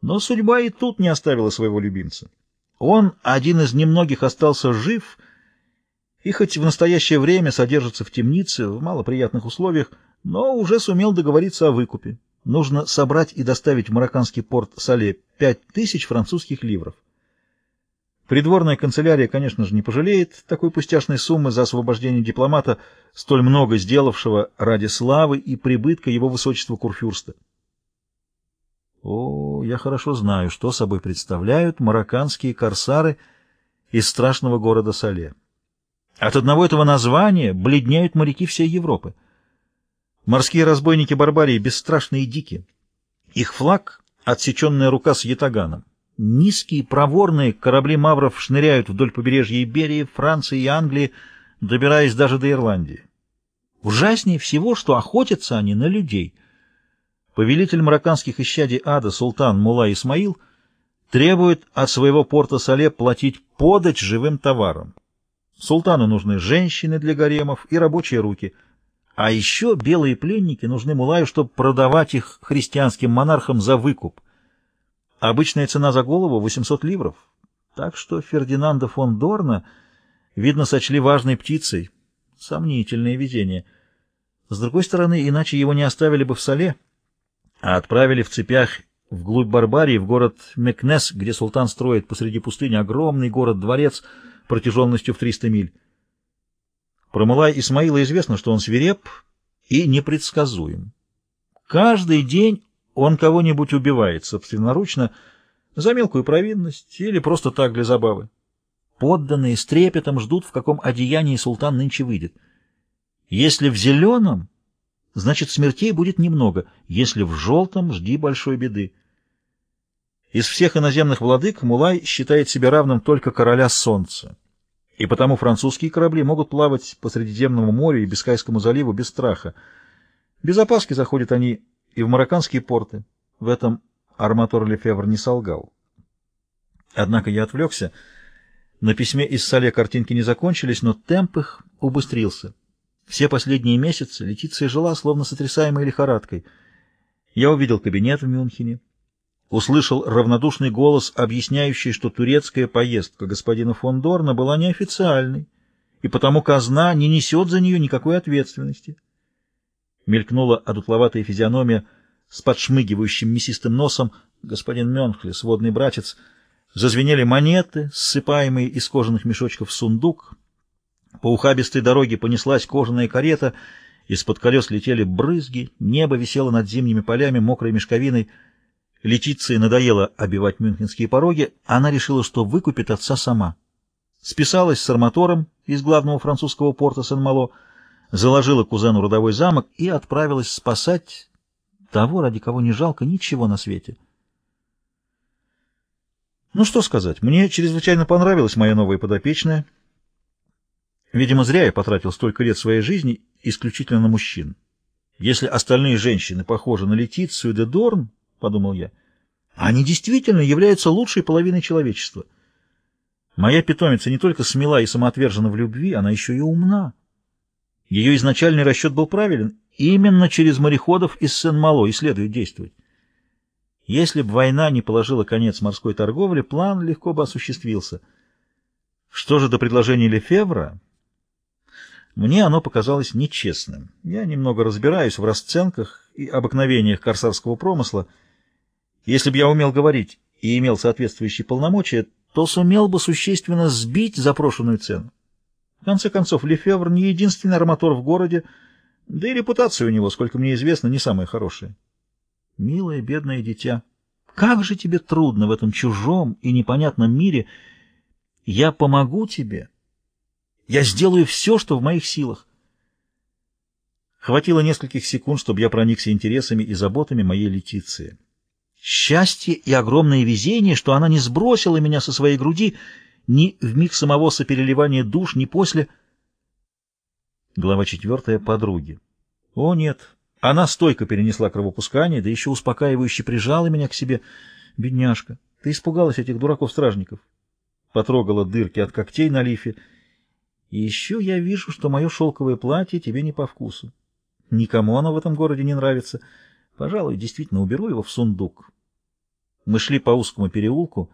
Но судьба и тут не оставила своего любимца. Он, один из немногих, остался жив и хоть в настоящее время содержится в темнице в малоприятных условиях, но уже сумел договориться о выкупе. Нужно собрать и доставить в марокканский порт Сале пять тысяч французских ливров. Придворная канцелярия, конечно же, не пожалеет такой пустяшной суммы за освобождение дипломата, столь много сделавшего ради славы и прибытка его высочества Курфюрста. О, я хорошо знаю, что собой представляют марокканские корсары из страшного города Сале. От одного этого названия бледнеют моряки всей Европы. Морские разбойники Барбарии бесстрашные и дикие. Их флаг — отсеченная рука с ятаганом. Низкие, проворные корабли мавров шныряют вдоль побережья Иберии, Франции и Англии, добираясь даже до Ирландии. Ужаснее всего, что охотятся они на людей — Повелитель марокканских исчадий ада, султан Мула Исмаил, требует от своего порта Сале платить подать живым товаром. Султану нужны женщины для гаремов и рабочие руки, а еще белые пленники нужны Мулаю, чтобы продавать их христианским монархам за выкуп. Обычная цена за голову — 800 ливров. Так что Фердинанда фон Дорна, видно, сочли важной птицей. Сомнительное везение. С другой стороны, иначе его не оставили бы в Сале — а отправили в цепях вглубь Барбарии, в город Мекнес, где султан строит посреди пустыни огромный город-дворец протяженностью в 300 миль. Про Мулай Исмаила известно, что он свиреп и непредсказуем. Каждый день он кого-нибудь убивает собственноручно за мелкую провинность или просто так для забавы. Подданные с трепетом ждут, в каком одеянии султан нынче выйдет. Если в зеленом, значит смертей будет немного. Если в желтом, жди большой беды. Из всех иноземных владык Мулай считает себя равным только короля солнца. И потому французские корабли могут плавать по Средиземному морю и Бискайскому заливу без страха. Без опаски заходят они и в марокканские порты. В этом арматор Лефевр не солгал. Однако я отвлекся. На письме из Сале картинки не закончились, но темп их убыстрился. Все последние месяцы Летиция жила, словно сотрясаемой лихорадкой. Я увидел кабинет в Мюнхене, услышал равнодушный голос, объясняющий, что турецкая поездка господина фон Дорна была неофициальной, и потому казна не несет за нее никакой ответственности. Мелькнула одутловатая физиономия с подшмыгивающим мясистым носом, господин Мюнхли, сводный братец, зазвенели монеты, ссыпаемые из кожаных мешочков в сундук — по ухабистой дороге понеслась кожаная карета, из-под колес летели брызги, небо висело над зимними полями мокрой мешковиной. Летиции надоело обивать мюнхенские пороги, она решила, что выкупит отца сама. Списалась с арматором из главного французского порта Сен-Мало, заложила кузену родовой замок и отправилась спасать того, ради кого не жалко ничего на свете. Ну что сказать, мне чрезвычайно понравилась моя новая подопечная — Видимо, зря я потратил столько лет своей жизни исключительно на мужчин. Если остальные женщины похожи на Летицию де Дорн, — подумал я, — они действительно являются лучшей половиной человечества. Моя питомица не только смела и самоотвержена в любви, она еще и умна. Ее изначальный расчет был правилен. Именно через мореходов из Сен-Мало и следует действовать. Если бы война не положила конец морской торговле, план легко бы осуществился. Что же до предложения Лефевра... Мне оно показалось нечестным. Я немного разбираюсь в расценках и обыкновениях корсарского промысла. Если бы я умел говорить и имел соответствующие полномочия, то сумел бы существенно сбить запрошенную цену. В конце концов, Лефевр не единственный арматор в городе, да и репутация у него, сколько мне известно, не самая хорошая. Милое, бедное дитя, как же тебе трудно в этом чужом и непонятном мире. Я помогу тебе, я сделаю все, что в моих силах. Хватило нескольких секунд, чтобы я проникся интересами и заботами моей Летиции. Счастье и огромное везение, что она не сбросила меня со своей груди ни в миг самого сопереливания душ, ни после. Глава четвертая. Подруги. О, нет. Она стойко перенесла кровопускание, да еще успокаивающе прижала меня к себе. Бедняжка, ты испугалась этих дураков-стражников. Потрогала дырки от когтей на лифе и еще я вижу, что мое шелковое платье тебе не по вкусу. Никому оно в этом городе не нравится. Пожалуй, действительно уберу его в сундук. Мы шли по узкому переулку,